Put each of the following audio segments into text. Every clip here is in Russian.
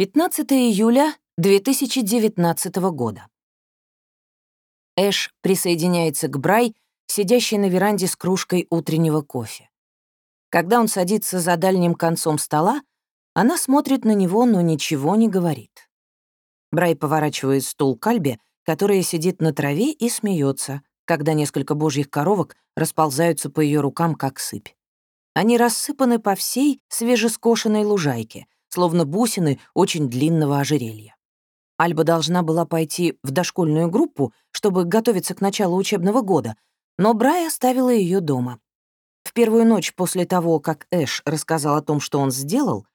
15 июля 2019 года. Эш присоединяется к Брай, сидящей на веранде с кружкой утреннего кофе. Когда он садится за дальним концом стола, она смотрит на него, но ничего не говорит. Брай поворачивает стул к Альбе, которая сидит на траве и смеется, когда несколько божьих коровок расползаются по ее рукам, как сыпь. Они рассыпаны по всей свежескошенной лужайке, словно бусины очень длинного ожерелья. Альба должна была пойти в дошкольную группу, чтобы готовиться к началу учебного года, но Брай оставила ее дома. В первую ночь после того, как Эш рассказал о том, что он сделал,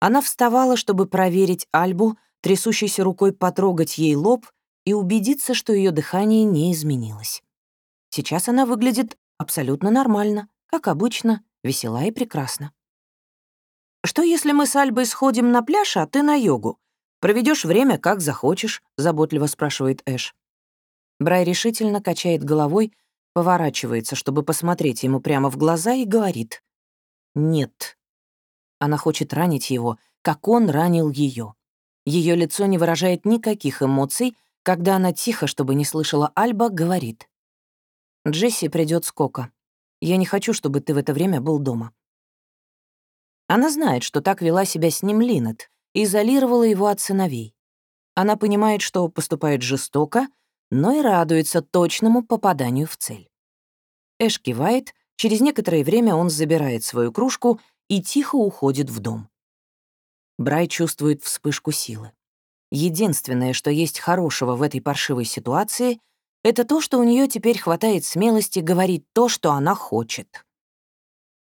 она вставала, чтобы проверить Альбу, трясущейся рукой потрогать ей лоб и убедиться, что ее дыхание не изменилось. Сейчас она выглядит абсолютно нормально, как обычно, весела и прекрасна. «Что, если мы с Альбой сходим на пляж, а ты на йогу? Проведешь время, как захочешь», — заботливо спрашивает Эш. Брай решительно качает головой, поворачивается, чтобы посмотреть ему прямо в глаза, и говорит «нет». Она хочет ранить его, как он ранил ее. Ее лицо не выражает никаких эмоций, когда она тихо, чтобы не слышала Альба, говорит. «Джесси придет с. Я не хочу, чтобы ты в это время был дома». Она знает, что так вела себя с ним Линет, и изолировала его от сыновей. Она понимает, что поступает жестоко, но и радуется точному попаданию в цель. Эш кивает, через некоторое время он забирает свою кружку и тихо уходит в дом. Брай чувствует вспышку силы. Единственное, что есть хорошего в этой паршивой ситуации, это то, что у нее теперь хватает смелости говорить то, что она хочет.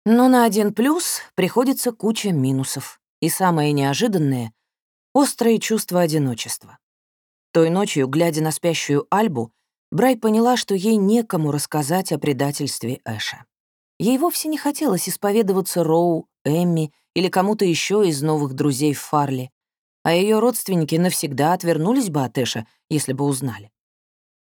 Но на один плюс приходится куча минусов. И самое неожиданное — острое чувство одиночества. Той ночью, глядя на спящую Альбу, Брай поняла, что ей некому рассказать о предательстве Эша. Ей вовсе не хотелось исповедоваться Роу, Эмми или кому-то еще из новых друзей в Фарле, а ее родственники навсегда отвернулись бы от Эша, если бы узнали.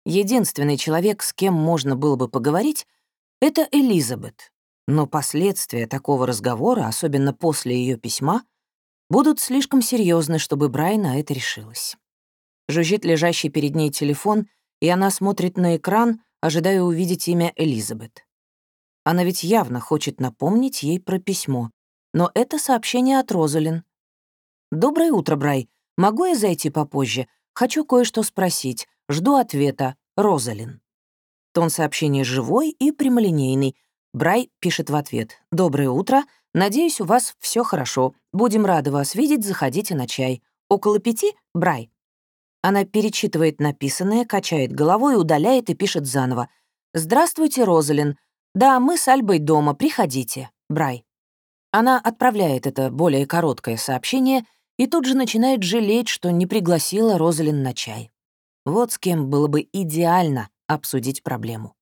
Единственный человек, с кем можно было бы поговорить, — это Элизабет, но последствия такого разговора, особенно после ее письма, будут слишком серьезны, чтобы Брай на это решилась. Жужжит лежащий перед ней телефон, и она смотрит на экран, ожидая увидеть имя Элизабет. Она ведь явно хочет напомнить ей про письмо, но это сообщение от Розалин. «Доброе утро, Брай. Могу я зайти попозже? Хочу кое-что спросить. Жду ответа. Розалин». Тон сообщения живой и прямолинейный, Брай пишет в ответ. «Доброе утро. Надеюсь, у вас все хорошо. Будем рады вас видеть, заходите на чай. Около пяти? Брай». Она перечитывает написанное, качает головой, удаляет и пишет заново. «Здравствуйте, Розалин. Да, мы с Альбой дома, приходите. Брай». Она отправляет это более короткое сообщение и тут же начинает жалеть, что не пригласила Розалин на чай. Вот с кем было бы идеально обсудить проблему.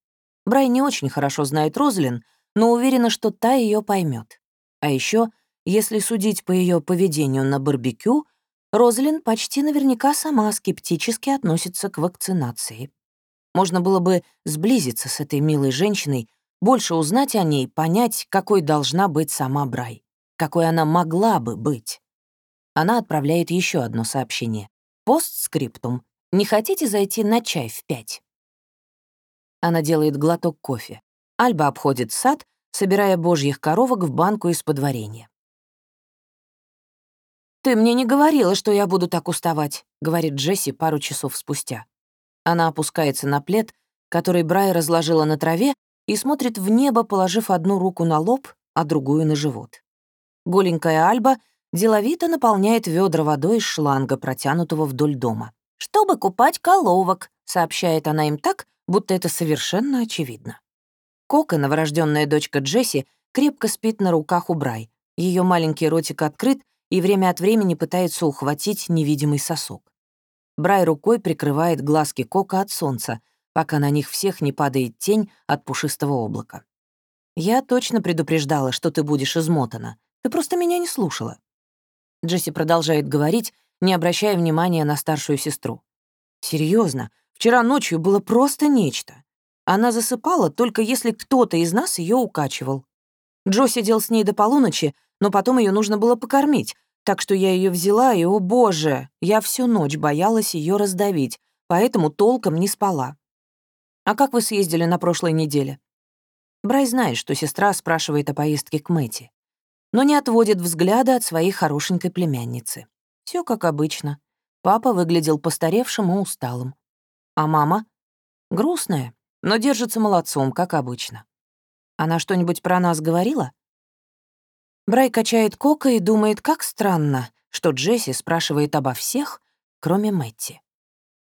Брай не очень хорошо знает Розлин, но уверена, что та ее поймет. А еще, если судить по ее поведению на барбекю, Розлин почти наверняка сама скептически относится к вакцинации. Можно было бы сблизиться с этой милой женщиной, больше узнать о ней, понять, какой должна быть сама Брай, какой она могла бы быть. Она отправляет еще одно сообщение. Постскриптум. Не хотите зайти на чай в пять? Она делает глоток кофе. Альба обходит сад, собирая божьих коровок в банку из-под варенья. «Ты мне не говорила, что я буду так уставать», — говорит Джесси пару часов спустя. Она опускается на плед, который Брай разложила на траве, и смотрит в небо, положив одну руку на лоб, а другую на живот. Голенькая Альба деловито наполняет ведра водой из шланга, протянутого вдоль дома. «Чтобы купать коловок», — сообщает она им так, будто это совершенно очевидно. Кока, новорожденная дочка Джесси, крепко спит на руках у Брай. Ее маленький ротик открыт и время от времени пытается ухватить невидимый сосок. Брай рукой прикрывает глазки Кока от солнца, пока на них всех не падает тень от пушистого облака. «Я точно предупреждала, что ты будешь измотана. Ты просто меня не слушала». Джесси продолжает говорить, не обращая внимания на старшую сестру. Серьезно, Вчера ночью было просто нечто. Она засыпала, только если кто-то из нас ее укачивал. Джо сидел с ней до полуночи, но потом ее нужно было покормить, Так что я ее взяла, и, о боже, я всю ночь боялась ее раздавить, поэтому толком не спала. А как вы съездили на прошлой неделе? Брай знает, что сестра спрашивает о поездке к Мэти, но не отводит взгляда от своей хорошенькой племянницы. Все как обычно. Папа выглядел постаревшим и усталым. А мама? Грустная, но держится молодцом, как обычно. Она что-нибудь про нас говорила? Брай качает Кока и думает, как странно, что Джесси спрашивает обо всех, кроме Мэтти.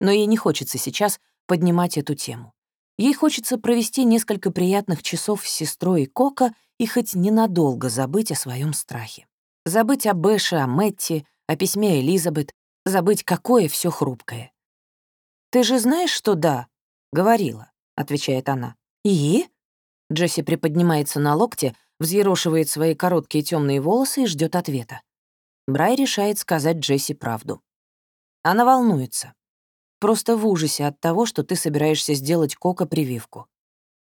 Но ей не хочется сейчас поднимать эту тему. Ей хочется провести несколько приятных часов с сестрой Кока и хоть ненадолго забыть о своем страхе. Забыть о Бэше, о Мэтти, о письме Элизабет, забыть, какое все хрупкое. «Ты же знаешь, что да?» «Говорила», — отвечает она. «И?» Джесси приподнимается на локте, взъерошивает свои короткие темные волосы и ждет ответа. Брай решает сказать Джесси правду. Она волнуется. Просто в ужасе от того, что ты собираешься сделать Кока прививку.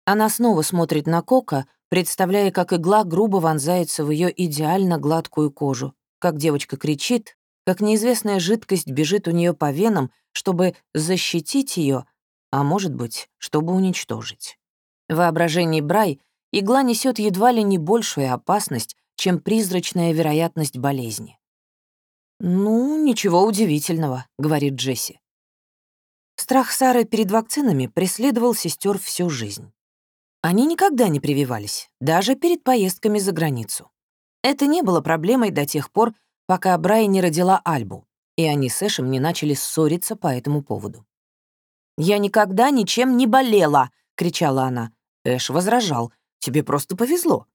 Она снова смотрит на Кока, представляя, как игла грубо вонзается в ее идеально гладкую кожу, как девочка кричит, как неизвестная жидкость бежит у нее по венам, чтобы защитить ее, а может быть, чтобы уничтожить. В воображении Брай игла несет едва ли не большую опасность, чем призрачная вероятность болезни. «Ну, ничего удивительного», — говорит Джесси. Страх Сары перед вакцинами преследовал сестер всю жизнь. Они никогда не прививались, даже перед поездками за границу. Это не было проблемой до тех пор, пока Брай не родила Альбу, и они с Эшем не начали ссориться по этому поводу. «Я никогда ничем не болела!» — кричала она. Эш возражал. «Тебе просто повезло».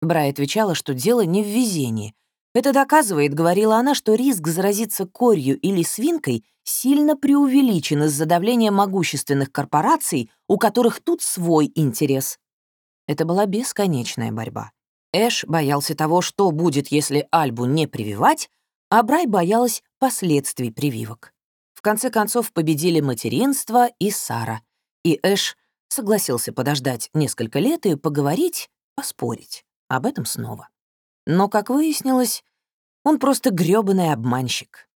Брай отвечала, что дело не в везении. «Это доказывает, — говорила она, — что риск заразиться корью или свинкой сильно преувеличен из-за давления могущественных корпораций, у которых тут свой интерес». Это была бесконечная борьба. Эш боялся того, что будет, если Альбу не прививать, а Брай боялась последствий прививок. В конце концов победили материнство и Сара, и Эш согласился подождать несколько лет и поговорить, поспорить об этом снова. Но, как выяснилось, он просто грёбаный обманщик.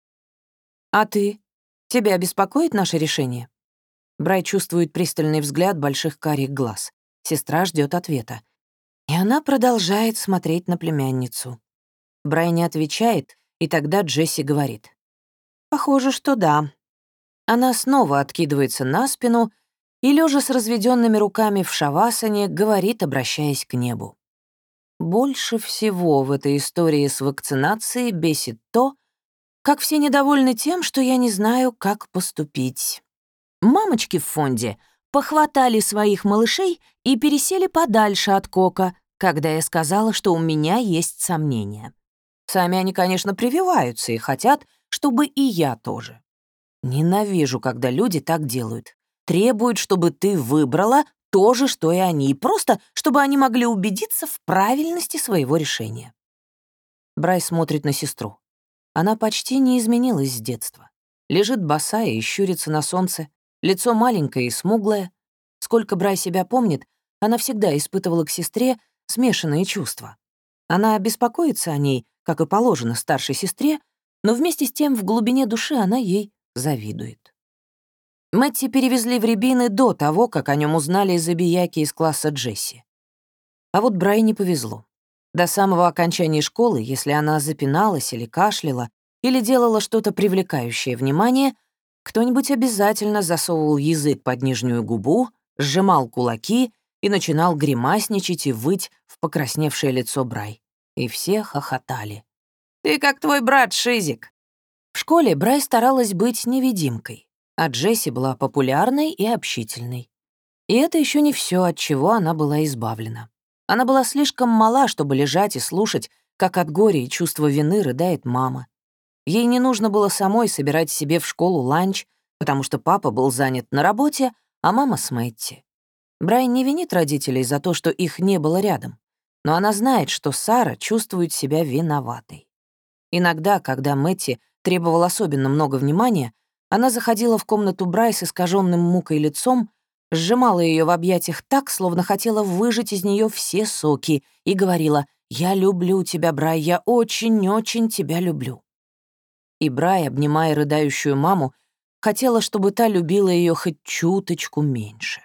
«А ты? Тебя беспокоит наше решение?» Брай чувствует пристальный взгляд больших карих глаз. Сестра ждет ответа. И она продолжает смотреть на племянницу. Брай не отвечает, и тогда Джесси говорит. «Похоже, что да». Она снова откидывается на спину и, лежа с разведенными руками в шавасане, говорит, обращаясь к небу. Больше всего в этой истории с вакцинацией бесит то, как все недовольны тем, что я не знаю, как поступить. Мамочки в фонде похватали своих малышей и пересели подальше от Кока, когда я сказала, что у меня есть сомнения. Сами они, конечно, прививаются и хотят, чтобы и я тоже. Ненавижу, когда люди так делают. Требуют, чтобы ты выбрала то же, что и они, и просто, чтобы они могли убедиться в правильности своего решения. Брай смотрит на сестру. Она почти не изменилась с детства. Лежит босая и щурится на солнце, лицо маленькое и смуглое. Сколько Брай себя помнит, она всегда испытывала к сестре смешанные чувства. Она беспокоится о ней, как и положено старшей сестре, но вместе с тем в глубине души она ей завидует. Мэтти перевезли в Рябины до того, как о нем узнали забияки из класса Джесси. А вот Брай не повезло. До самого окончания школы, если она запиналась или кашляла, или делала что-то привлекающее внимание, кто-нибудь обязательно засовывал язык под нижнюю губу, сжимал кулаки и начинал гримасничать и выть в покрасневшее лицо Брай. И все хохотали. «Ты как твой брат Шизик!» В школе Брай старалась быть невидимкой, а Джесси была популярной и общительной. И это еще не все, от чего она была избавлена. Она была слишком мала, чтобы лежать и слушать, как от горя и чувства вины рыдает мама. Ей не нужно было самой собирать себе в школу ланч, потому что папа был занят на работе, а мама с Мэтти. Брайан не винит родителей за то, что их не было рядом, но она знает, что Сара чувствует себя виноватой. Иногда, когда Мэтти требовал особенно много внимания, она заходила в комнату Брай с искаженным мукой лицом, сжимала ее в объятиях так, словно хотела выжать из нее все соки, и говорила «Я люблю тебя, Брай, я очень-очень тебя люблю». И Брай, обнимая рыдающую маму, хотела, чтобы та любила ее хоть чуточку меньше.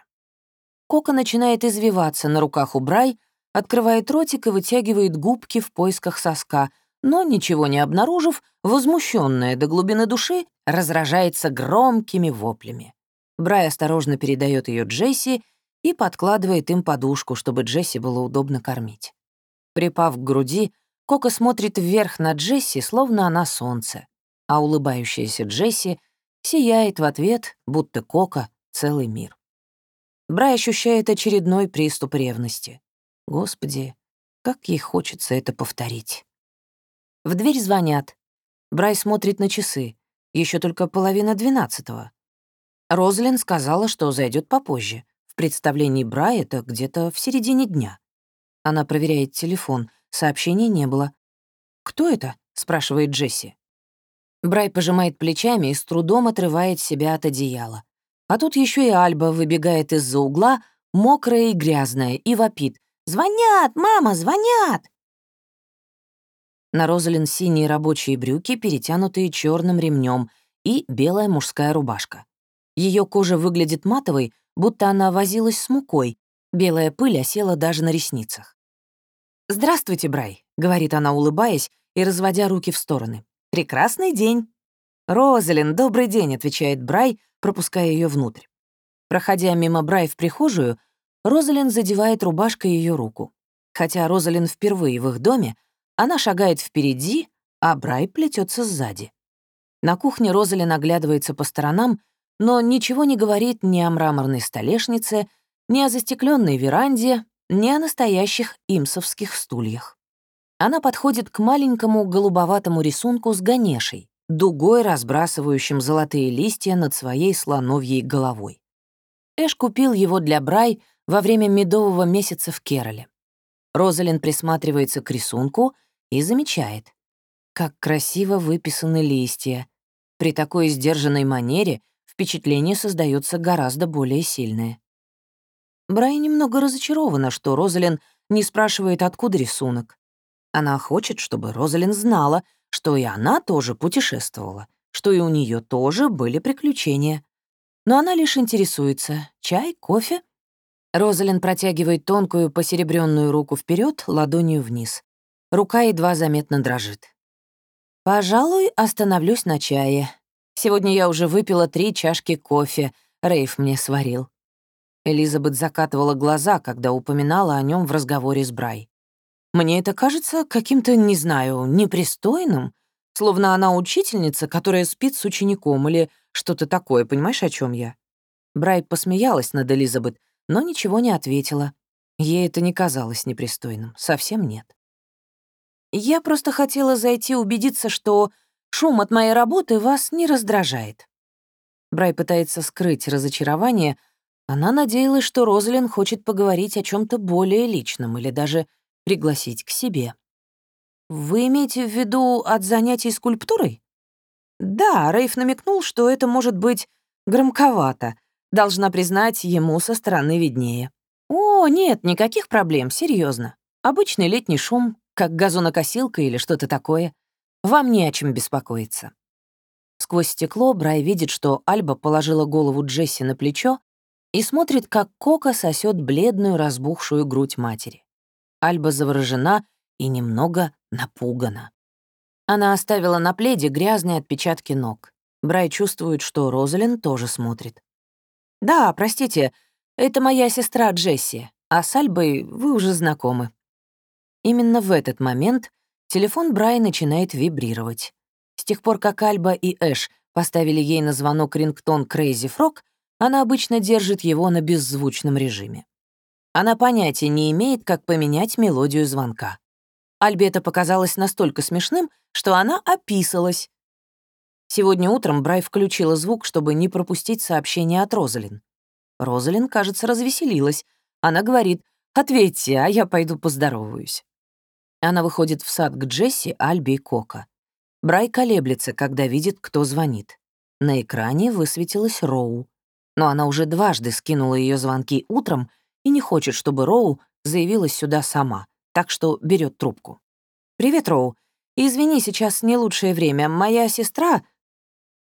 Кока начинает извиваться на руках у Брай, открывает ротик и вытягивает губки в поисках соска, но, ничего не обнаружив, возмущенная до глубины души, разражается громкими воплями. Брай осторожно передает ее Джесси и подкладывает им подушку, чтобы Джесси было удобно кормить. Припав к груди, Кока смотрит вверх на Джесси, словно она солнце, а улыбающаяся Джесси сияет в ответ, будто Кока — целый мир. Брай ощущает очередной приступ ревности. Господи, как ей хочется это повторить. В дверь звонят. Брай смотрит на часы. Еще только половина двенадцатого. Розалин сказала, что зайдет попозже. В представлении Брай это где-то в середине дня. Она проверяет телефон. Сообщений не было. «Кто это?» — спрашивает Джесси. Брай пожимает плечами и с трудом отрывает себя от одеяла. А тут еще и Альба выбегает из-за угла, мокрая и грязная, и вопит. «Звонят! Мама, звонят!» На Розалин синие рабочие брюки, перетянутые черным ремнем, и белая мужская рубашка. Ее кожа выглядит матовой, будто она возилась с мукой. Белая пыль осела даже на ресницах. «Здравствуйте, Брай», — говорит она, улыбаясь и разводя руки в стороны. «Прекрасный день». «Розалин, добрый день», — отвечает Брай, пропуская ее внутрь. Проходя мимо Брай в прихожую, Розалин задевает рубашкой ее руку. Хотя Розалин впервые в их доме, она шагает впереди, а Брай плетется сзади. На кухне Розалин оглядывается по сторонам, но ничего не говорит ни о мраморной столешнице, ни о застекленной веранде, ни о настоящих имсовских стульях. Она подходит к маленькому голубоватому рисунку с Ганешей, дугой разбрасывающим золотые листья над своей слоновьей головой. Эш купил его для Брай во время медового месяца в Кероле. Розалин присматривается к рисунку и замечает, как красиво выписаны листья. При такой сдержанной манере впечатление создается гораздо более сильное. Брай немного разочарована, что Розалин не спрашивает, откуда рисунок. Она хочет, чтобы Розалин знала, что и она тоже путешествовала, что и у нее тоже были приключения. Но она лишь интересуется. Чай, кофе? Розалин протягивает тонкую посеребренную руку вперед, ладонью вниз. Рука едва заметно дрожит. «Пожалуй, остановлюсь на чае. Сегодня я уже выпила три чашки кофе. Рейв мне сварил». Элизабет закатывала глаза, когда упоминала о нем в разговоре с Брай. «Мне это кажется каким-то, не знаю, непристойным, словно она учительница, которая спит с учеником или что-то такое, понимаешь, о чем я?» Брай посмеялась над Элизабет, но ничего не ответила. Ей это не казалось непристойным, совсем нет. «Я просто хотела зайти убедиться, что шум от моей работы вас не раздражает». Брай пытается скрыть разочарование. Она надеялась, что Розалин хочет поговорить о чем то более личном или даже пригласить к себе. «Вы имеете в виду от занятий скульптурой?» «Да, Рейф намекнул, что это может быть громковато», Должна признать, ему со стороны виднее. «О, нет, никаких проблем, серьезно. Обычный летний шум, как газонокосилка или что-то такое. Вам не о чем беспокоиться». Сквозь стекло Брай видит, что Альба положила голову Джесси на плечо и смотрит, как Кока сосет бледную разбухшую грудь матери. Альба заворожена и немного напугана. Она оставила на пледе грязные отпечатки ног. Брай чувствует, что Розалин тоже смотрит. «Да, простите, это моя сестра Джесси, а с Альбой вы уже знакомы». Именно в этот момент телефон Брай начинает вибрировать. С тех пор, как Альба и Эш поставили ей на звонок рингтон Crazy Frog, она обычно держит его на беззвучном режиме. Она понятия не имеет, как поменять мелодию звонка. Альбе это показалось настолько смешным, что она описалась, Сегодня утром Брай включила звук, чтобы не пропустить сообщение от Розалин. Розалин, кажется, развеселилась. Она говорит, «Ответьте, а я пойду поздороваюсь». Она выходит в сад к Джесси, Альби и Кока. Брай колеблется, когда видит, кто звонит. На экране высветилась Роу. Но она уже дважды скинула ее звонки утром и не хочет, чтобы Роу заявилась сюда сама, так что берет трубку. «Привет, Роу. Извини, сейчас не лучшее время. Моя сестра...»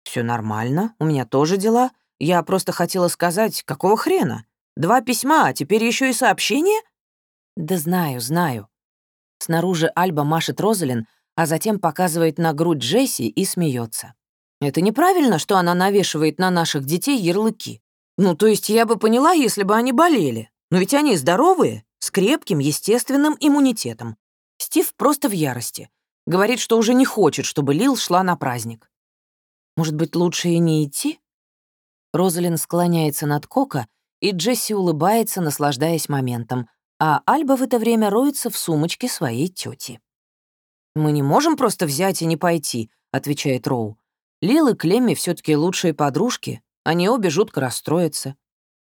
Все нормально, у меня тоже дела. Я просто хотела сказать, какого хрена? Два письма, а теперь еще и сообщение?» «Да знаю, знаю». Снаружи Альба машет Розалин, а затем показывает на грудь Джесси и смеется. «Это неправильно, что она навешивает на наших детей ярлыки. Ну, то есть я бы поняла, если бы они болели. Но ведь они здоровые, с крепким, естественным иммунитетом. Стив просто в ярости. Говорит, что уже не хочет, чтобы Лил шла на праздник. Может быть, лучше и не идти? Розалин склоняется над Кока, и Джесси улыбается, наслаждаясь моментом, а Альба в это время роется в сумочке своей тети. «Мы не можем просто взять и не пойти», — отвечает Роу. «Лил и Клемми все таки лучшие подружки, они обе жутко расстроятся.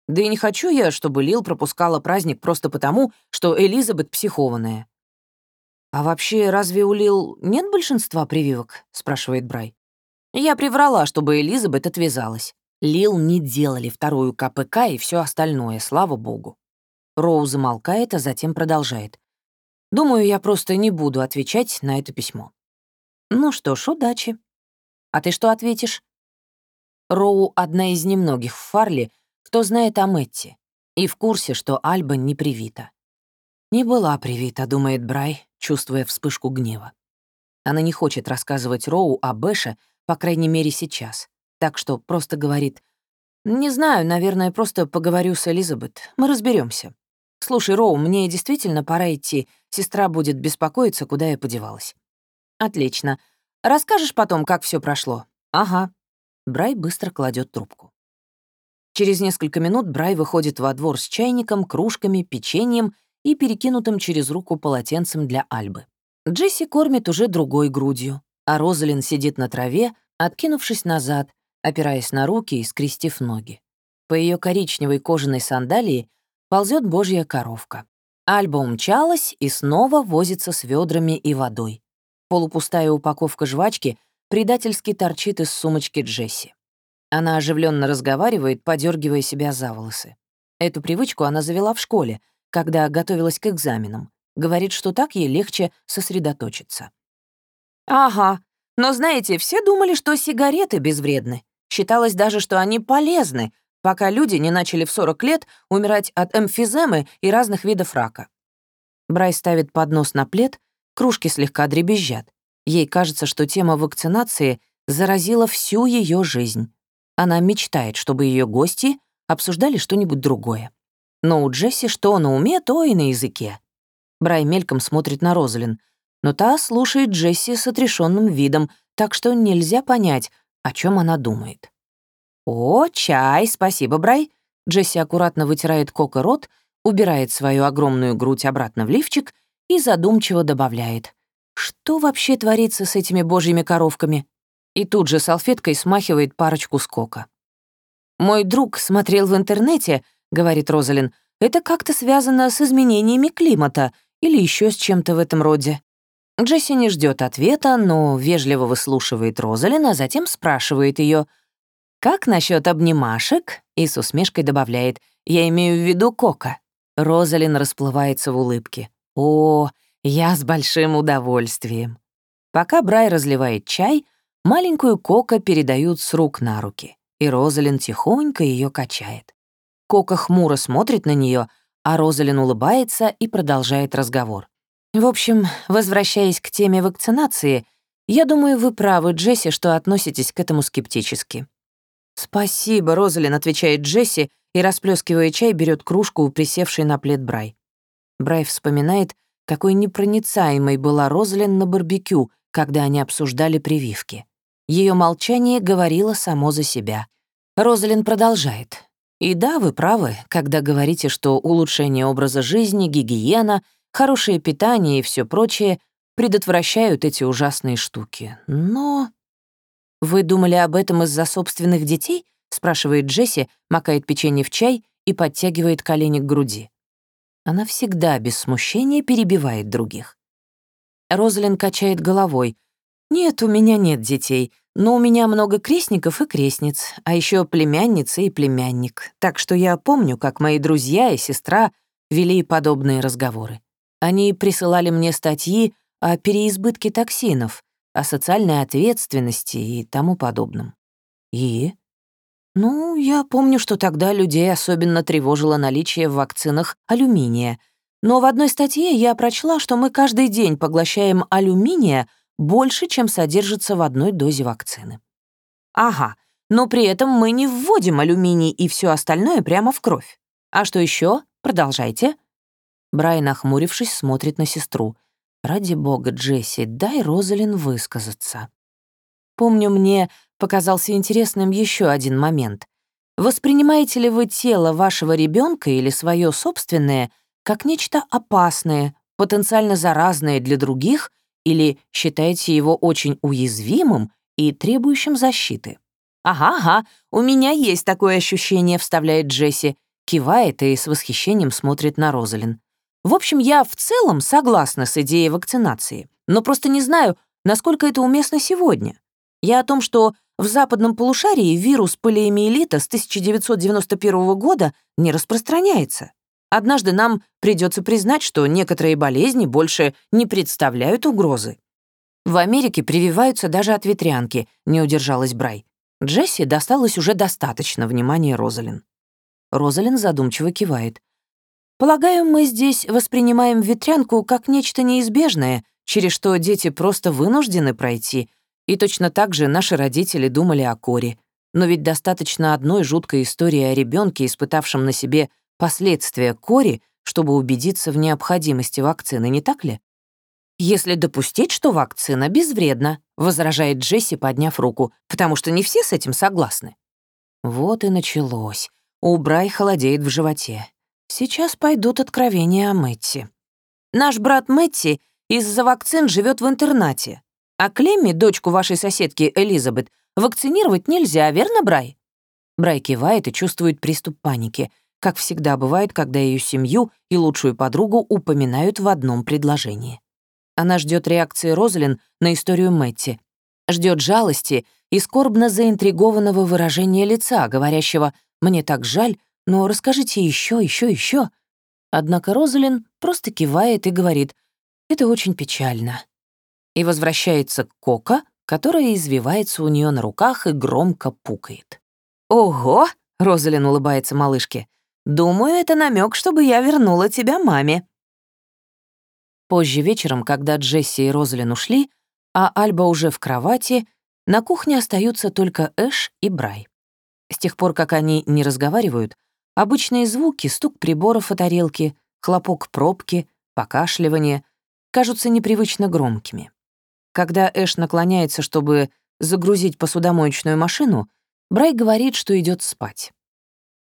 Да и не хочу я, чтобы Лил пропускала праздник просто потому, что Элизабет психованная». «А вообще, разве у Лил нет большинства прививок?» — спрашивает Брай. Я приврала, чтобы Элизабет отвязалась. Лил не делали вторую КПК и все остальное, слава богу. Роу замолкает, а затем продолжает. Думаю, я просто не буду отвечать на это письмо. Ну что ж, удачи. А ты что ответишь? Роу — одна из немногих в Фарли, кто знает о Мэтти и в курсе, что Альба не привита. Не была привита, думает Брай, чувствуя вспышку гнева. Она не хочет рассказывать Роу о Бэше, по крайней мере, сейчас так что просто говорит «Не знаю, наверное, просто поговорю с Элизабет. Мы разберемся. Слушай, Роу, мне действительно пора идти. Сестра будет беспокоиться, куда я подевалась». «Отлично. Расскажешь потом, как все прошло?» «Ага». Брай быстро кладет трубку. Через несколько минут Брай выходит во двор с чайником, кружками, печеньем и перекинутым через руку полотенцем для Альбы. Джесси кормит уже другой грудью, а Розалин сидит на траве, откинувшись назад, опираясь на руки и скрестив ноги. По ее коричневой кожаной сандалии ползет божья коровка. Альба умчалась и снова возится с ведрами и водой. Полупустая упаковка жвачки предательски торчит из сумочки Джесси. Она оживленно разговаривает, подергивая себя за волосы. Эту привычку она завела в школе, когда готовилась к экзаменам. Говорит, что так ей легче сосредоточиться. «Ага, но знаете, все думали, что сигареты безвредны. Считалось даже, что они полезны, пока люди не начали в 40 лет умирать от эмфиземы и разных видов рака. Брай ставит поднос на плед, кружки слегка дребезжат. Ей кажется, что тема вакцинации заразила всю ее жизнь. Она мечтает, чтобы ее гости обсуждали что-нибудь другое. Но у Джесси что на уме, то и на языке. Брай мельком смотрит на Розалин, но та слушает Джесси с отрешенным видом, так что нельзя понять, о чем она думает. «О, чай, спасибо, Брай». Джесси аккуратно вытирает кока рот, убирает свою огромную грудь обратно в лифчик и задумчиво добавляет. «Что вообще творится с этими божьими коровками?» И тут же салфеткой смахивает парочку скока. «Мой друг смотрел в интернете», — говорит Розалин, «это как-то связано с изменениями климата или еще с чем-то в этом роде. Джесси не ждет ответа, но вежливо выслушивает Розалин, а затем спрашивает ее: «Как насчет обнимашек?» и с усмешкой добавляет «Я имею в виду Кока». Розалин расплывается в улыбке. «О, я с большим удовольствием». Пока Брай разливает чай, маленькую Кока передают с рук на руки, и Розалин тихонько ее качает. Кока хмуро смотрит на нее, а Розалин улыбается и продолжает разговор. В общем, возвращаясь к теме вакцинации, я думаю, вы правы, Джесси, что относитесь к этому скептически. «Спасибо, Розалин», — отвечает Джесси и, расплескивая чай, берет кружку у присевшей на плед Брай. Брай вспоминает, какой непроницаемой была Розалин на барбекю, когда они обсуждали прививки. Ее молчание говорило само за себя. Розалин продолжает. «И да, вы правы, когда говорите, что улучшение образа жизни, гигиена — Хорошее питание и все прочее предотвращают эти ужасные штуки. Но... «Вы думали об этом из-за собственных детей?» — спрашивает Джесси, макает печенье в чай и подтягивает колени к груди. Она всегда без смущения перебивает других. Розалин качает головой. «Нет, у меня нет детей, но у меня много крестников и крестниц, а еще племянница и племянник, так что я помню, как мои друзья и сестра вели подобные разговоры. Они присылали мне статьи о переизбытке токсинов, о социальной ответственности и тому подобном. И? Ну, я помню, что тогда людей особенно тревожило наличие в вакцинах алюминия. Но в одной статье я прочла, что мы каждый день поглощаем алюминия больше, чем содержится в одной дозе вакцины. Ага, но при этом мы не вводим алюминий и все остальное прямо в кровь. А что еще? Продолжайте. Брайан, охмурившись, смотрит на сестру. «Ради бога, Джесси, дай Розалин высказаться». Помню, мне показался интересным еще один момент. Воспринимаете ли вы тело вашего ребенка или свое собственное как нечто опасное, потенциально заразное для других, или считаете его очень уязвимым и требующим защиты? «Ага, ага, у меня есть такое ощущение», — вставляет Джесси, кивает и с восхищением смотрит на Розалин. В общем, я в целом согласна с идеей вакцинации, но просто не знаю, насколько это уместно сегодня. Я о том, что в западном полушарии вирус полиэмиелита с 1991 года не распространяется. Однажды нам придется признать, что некоторые болезни больше не представляют угрозы. В Америке прививаются даже от ветрянки, не удержалась Брай. Джесси досталось уже достаточно внимания Розалин. Розалин задумчиво кивает. Полагаю, мы здесь воспринимаем ветрянку как нечто неизбежное, через что дети просто вынуждены пройти. И точно так же наши родители думали о Коре. Но ведь достаточно одной жуткой истории о ребенке, испытавшем на себе последствия Кори, чтобы убедиться в необходимости вакцины, не так ли? «Если допустить, что вакцина безвредна», — возражает Джесси, подняв руку, «потому что не все с этим согласны». Вот и началось. У Брай холодеет в животе. Сейчас пойдут откровения о Мэтти. Наш брат Мэтти из-за вакцин живет в интернате. А Клемми, дочку вашей соседки Элизабет, вакцинировать нельзя, верно, Брай? Брай кивает и чувствует приступ паники, как всегда бывает, когда ее семью и лучшую подругу упоминают в одном предложении. Она ждет реакции Розалин на историю Мэтти, ждет жалости и скорбно заинтригованного выражения лица, говорящего «мне так жаль, но расскажите еще, еще, еще. Однако Розалин просто кивает и говорит, это очень печально. И возвращается к Кока, которая извивается у нее на руках и громко пукает. «Ого!» — Розалин улыбается малышке. «Думаю, это намек, чтобы я вернула тебя маме». Позже вечером, когда Джесси и Розалин ушли, а Альба уже в кровати, на кухне остаются только Эш и Брай. С тех пор, как они не разговаривают, Обычные звуки, стук приборов о тарелке, хлопок пробки, покашливание кажутся непривычно громкими. Когда Эш наклоняется, чтобы загрузить посудомоечную машину, Брай говорит, что идет спать.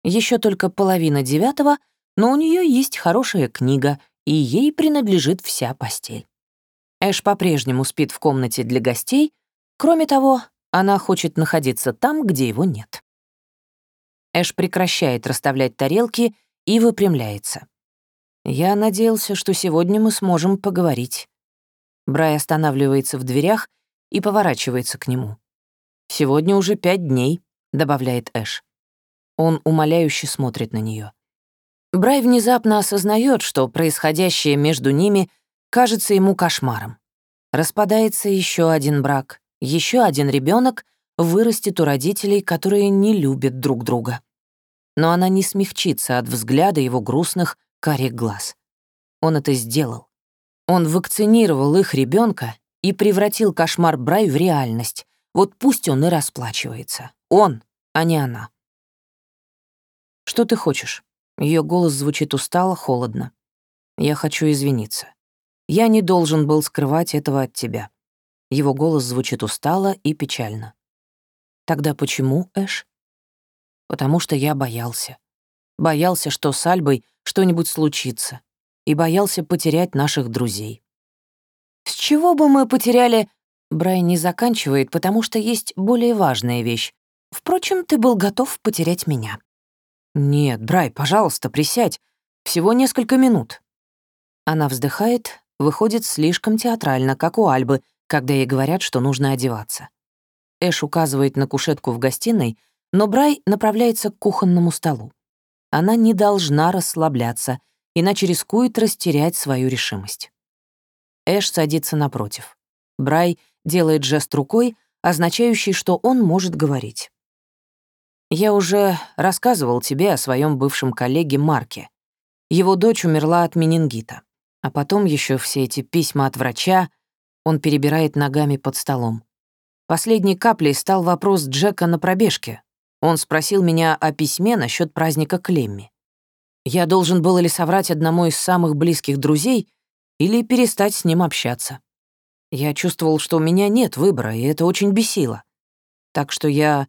Еще только половина девятого, но у нее есть хорошая книга, и ей принадлежит вся постель. Эш по-прежнему спит в комнате для гостей, кроме того, она хочет находиться там, где его нет. Эш прекращает расставлять тарелки и выпрямляется. «Я надеялся, что сегодня мы сможем поговорить». Брай останавливается в дверях и поворачивается к нему. «Сегодня уже пять дней», — добавляет Эш. Он умоляюще смотрит на нее. Брай внезапно осознает, что происходящее между ними кажется ему кошмаром. Распадается еще один брак, еще один ребенок — вырастет у родителей, которые не любят друг друга. Но она не смягчится от взгляда его грустных карих глаз. Он это сделал. Он вакцинировал их ребенка и превратил кошмар Брай в реальность. Вот пусть он и расплачивается. Он, а не она. «Что ты хочешь?» Ее голос звучит устало, холодно. «Я хочу извиниться. Я не должен был скрывать этого от тебя». Его голос звучит устало и печально. Тогда почему, Эш? Потому что я боялся. Боялся, что с Альбой что-нибудь случится. И боялся потерять наших друзей. С чего бы мы потеряли... Брай не заканчивает, потому что есть более важная вещь. Впрочем, ты был готов потерять меня. Нет, Брай, пожалуйста, присядь. Всего несколько минут. Она вздыхает, выходит слишком театрально, как у Альбы, когда ей говорят, что нужно одеваться. Эш указывает на кушетку в гостиной, но Брай направляется к кухонному столу. Она не должна расслабляться, иначе рискует растерять свою решимость. Эш садится напротив. Брай делает жест рукой, означающий, что он может говорить. «Я уже рассказывал тебе о своем бывшем коллеге Марке. Его дочь умерла от менингита. А потом еще все эти письма от врача. Он перебирает ногами под столом. Последней каплей стал вопрос Джека на пробежке. Он спросил меня о письме насчет праздника Клемми. Я должен был или соврать одному из самых близких друзей, или перестать с ним общаться. Я чувствовал, что у меня нет выбора, и это очень бесило. Так что я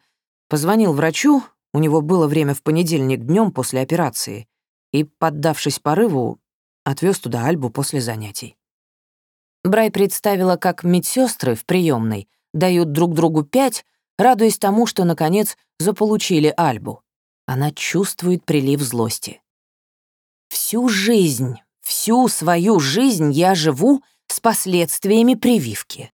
позвонил врачу, у него было время в понедельник днем после операции, и, поддавшись порыву, отвез туда Альбу после занятий. Брай представила, как медсестры в приемной дают друг другу пять, радуясь тому, что, наконец, заполучили Альбу. Она чувствует прилив злости. «Всю жизнь, всю свою жизнь я живу с последствиями прививки.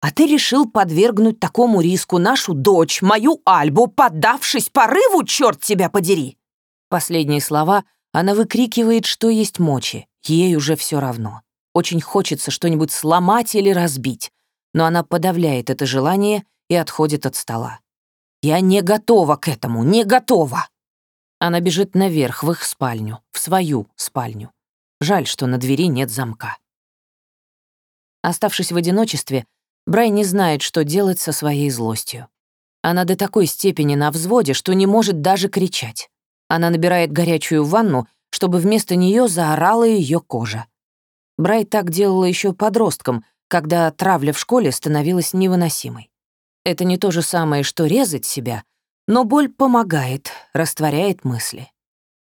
А ты решил подвергнуть такому риску нашу дочь, мою Альбу, поддавшись порыву, черт тебя подери!» Последние слова она выкрикивает, что есть мочи. Ей уже все равно. Очень хочется что-нибудь сломать или разбить, но она подавляет это желание и отходит от стола. «Я не готова к этому, не готова!» Она бежит наверх, в их спальню, в свою спальню. Жаль, что на двери нет замка. Оставшись в одиночестве, Брай не знает, что делать со своей злостью. Она до такой степени на взводе, что не может даже кричать. Она набирает горячую ванну, чтобы вместо нее заорала ее кожа. Брай так делала еще подростком, когда травля в школе становилась невыносимой. Это не то же самое, что резать себя, но боль помогает, растворяет мысли.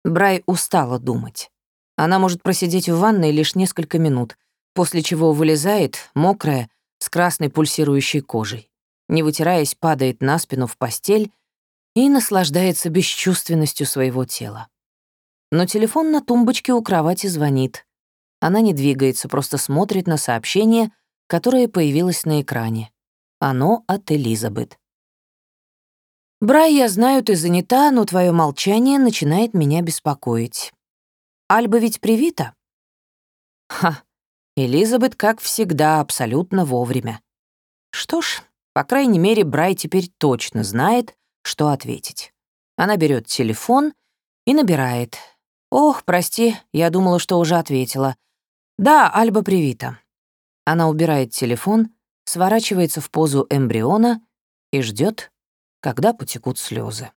Брай устала думать. Она может просидеть в ванной лишь несколько минут, после чего вылезает, мокрая, с красной пульсирующей кожей. Не вытираясь, падает на спину в постель и наслаждается бесчувственностью своего тела. Но телефон на тумбочке у кровати звонит. Она не двигается, просто смотрит на сообщение, которое появилось на экране. Оно от Элизабет. «Брай, я знаю, ты занята, но твое молчание начинает меня беспокоить. Альба ведь привита?» «Ха, Элизабет, как всегда, абсолютно вовремя. Что ж, по крайней мере, Брай теперь точно знает, что ответить. Она берет телефон и набирает. «Ох, прости, я думала, что уже ответила. Да, Альба привита». Она убирает телефон, сворачивается в позу эмбриона и ждет, когда потекут слезы.